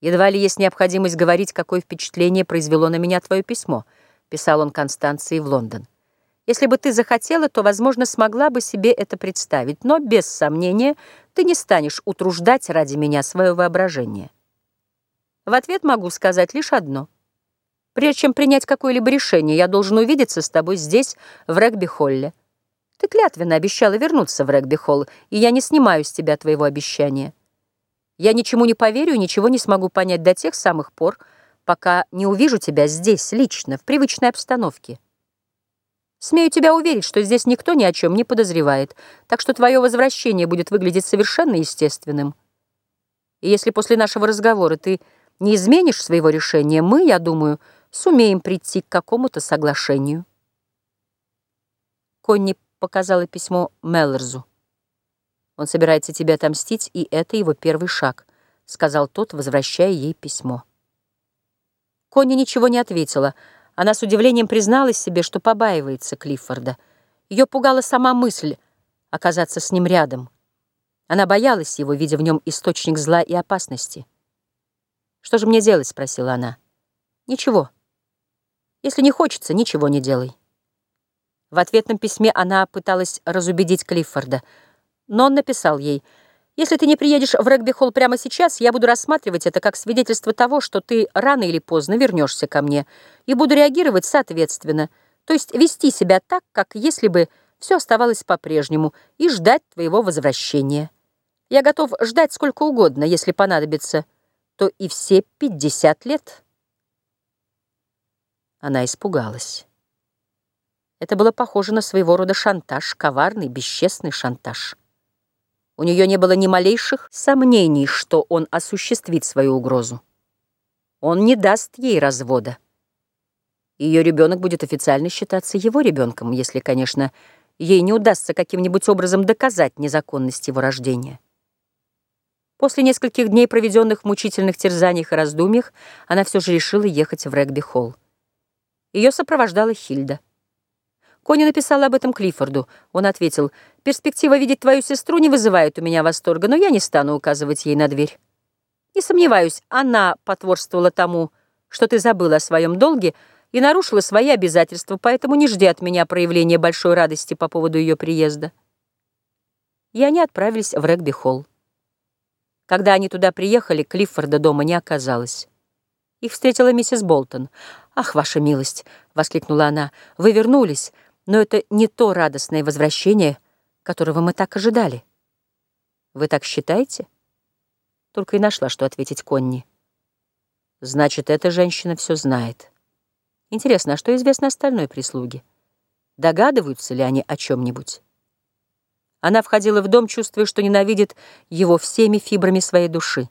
Едва ли есть необходимость говорить, какое впечатление произвело на меня твое письмо, писал он Констанции в Лондон. Если бы ты захотела, то, возможно, смогла бы себе это представить, но, без сомнения, ты не станешь утруждать ради меня свое воображение. В ответ могу сказать лишь одно. Прежде чем принять какое-либо решение, я должен увидеться с тобой здесь, в регби-холле. Ты клятвенно обещала вернуться в регби-холл, и я не снимаю с тебя твоего обещания. Я ничему не поверю и ничего не смогу понять до тех самых пор, пока не увижу тебя здесь, лично, в привычной обстановке. Смею тебя уверить, что здесь никто ни о чем не подозревает, так что твое возвращение будет выглядеть совершенно естественным. И если после нашего разговора ты не изменишь своего решения, мы, я думаю, сумеем прийти к какому-то соглашению. Конни показала письмо Меллерзу. Он собирается тебе отомстить, и это его первый шаг», — сказал тот, возвращая ей письмо. Конни ничего не ответила. Она с удивлением призналась себе, что побаивается Клиффорда. Ее пугала сама мысль оказаться с ним рядом. Она боялась его, видя в нем источник зла и опасности. «Что же мне делать?» — спросила она. «Ничего. Если не хочется, ничего не делай». В ответном письме она пыталась разубедить Клиффорда — но он написал ей, «Если ты не приедешь в регби-холл прямо сейчас, я буду рассматривать это как свидетельство того, что ты рано или поздно вернешься ко мне, и буду реагировать соответственно, то есть вести себя так, как если бы все оставалось по-прежнему, и ждать твоего возвращения. Я готов ждать сколько угодно, если понадобится, то и все 50 лет». Она испугалась. Это было похоже на своего рода шантаж, коварный, бесчестный шантаж. У нее не было ни малейших сомнений, что он осуществит свою угрозу. Он не даст ей развода. Ее ребенок будет официально считаться его ребенком, если, конечно, ей не удастся каким-нибудь образом доказать незаконность его рождения. После нескольких дней, проведенных в мучительных терзаниях и раздумьях, она все же решила ехать в регби-холл. Ее сопровождала Хильда. Кони написала об этом Клиффорду. Он ответил, «Перспектива видеть твою сестру не вызывает у меня восторга, но я не стану указывать ей на дверь. Не сомневаюсь, она потворствовала тому, что ты забыла о своем долге и нарушила свои обязательства, поэтому не жди от меня проявления большой радости по поводу ее приезда». И они отправились в регби-холл. Когда они туда приехали, Клиффорда дома не оказалось. Их встретила миссис Болтон. «Ах, ваша милость!» — воскликнула она. «Вы вернулись!» Но это не то радостное возвращение, которого мы так ожидали. Вы так считаете? Только и нашла, что ответить Конни. Значит, эта женщина все знает. Интересно, а что известно остальной прислуге? Догадываются ли они о чем-нибудь? Она входила в дом, чувствуя, что ненавидит его всеми фибрами своей души.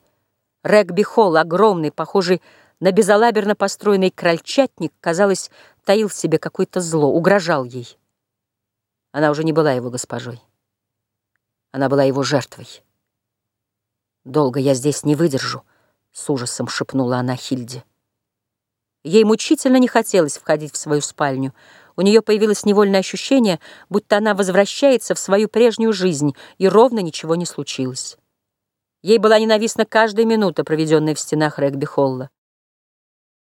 Регби-холл, огромный, похожий на безалаберно построенный крольчатник, казалось, таил в себе какое-то зло, угрожал ей. Она уже не была его госпожой. Она была его жертвой. «Долго я здесь не выдержу», — с ужасом шепнула она Хильде. Ей мучительно не хотелось входить в свою спальню. У нее появилось невольное ощущение, будто она возвращается в свою прежнюю жизнь, и ровно ничего не случилось. Ей была ненавистна каждая минута, проведенная в стенах регби-холла.